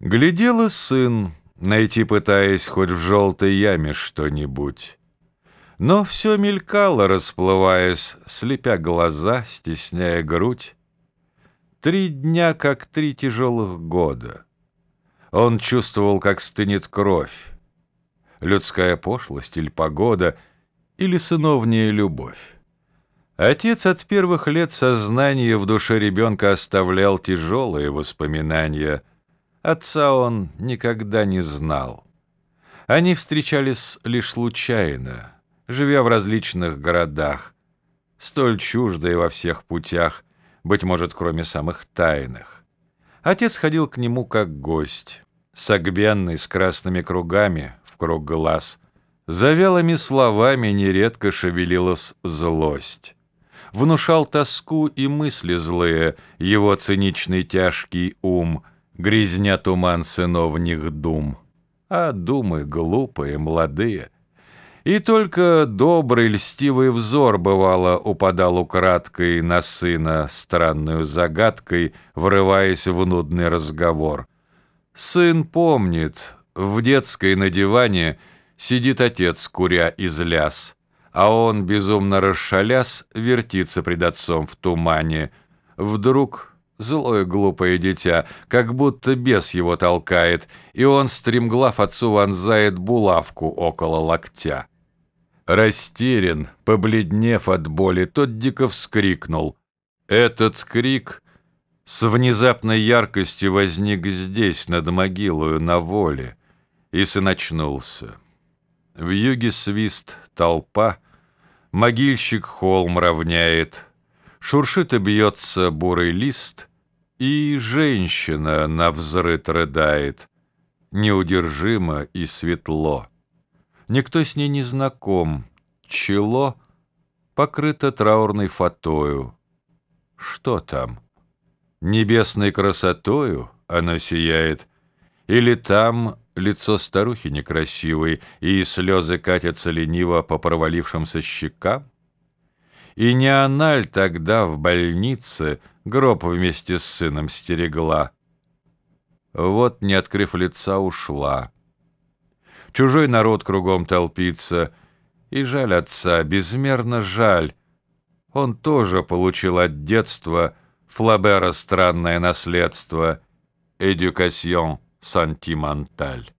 Глядел и сын, найти пытаясь хоть в желтой яме что-нибудь. Но все мелькало, расплываясь, слепя глаза, стесняя грудь. Три дня, как три тяжелых года. Он чувствовал, как стынет кровь. Людская пошлость или погода, или сыновняя любовь. Отец от первых лет сознания в душе ребенка оставлял тяжелые воспоминания. Отца он никогда не знал. Они встречались лишь случайно, живя в различных городах, столь чуждые во всех путях, быть может, кроме самых тайных. Отец ходил к нему как гость, согбенный с красными кругами в круг глаз. За вялыми словами нередко шевелилась злость внушал тоску и мысли злые, его циничный тяжкий ум, грязня туман сыновних дум. А думы глупые, молодые. И только добрый льстивый взор, бывало, упадал украдкой на сына странную загадкой, врываясь в нудный разговор. Сын помнит, в детской на диване сидит отец, куря из ляс а он, безумно расшалясь, вертится пред отцом в тумане. Вдруг злое глупое дитя, как будто бес его толкает, и он, стремглав отцу, вонзает булавку около локтя. Растерян, побледнев от боли, тот дико вскрикнул. Этот крик с внезапной яркостью возник здесь, над могилою, на воле, и сын очнулся. В юге свист, толпа — Могильщик холм равняет, Шуршит и бьется бурый лист, И женщина на взрыт рыдает, Неудержимо и светло. Никто с ней не знаком, чело Покрыто траурной фатою. Что там? Небесной красотою оно сияет, Или там лицо старухи некрасивой, и слезы катятся лениво по провалившимся щекам? И не она ль тогда в больнице гроб вместе с сыном стерегла? Вот, не открыв лица, ушла. Чужой народ кругом толпится, и жаль отца, безмерно жаль. Он тоже получил от детства Флабера странное наследство — «Эдюкасьон» сантименталь.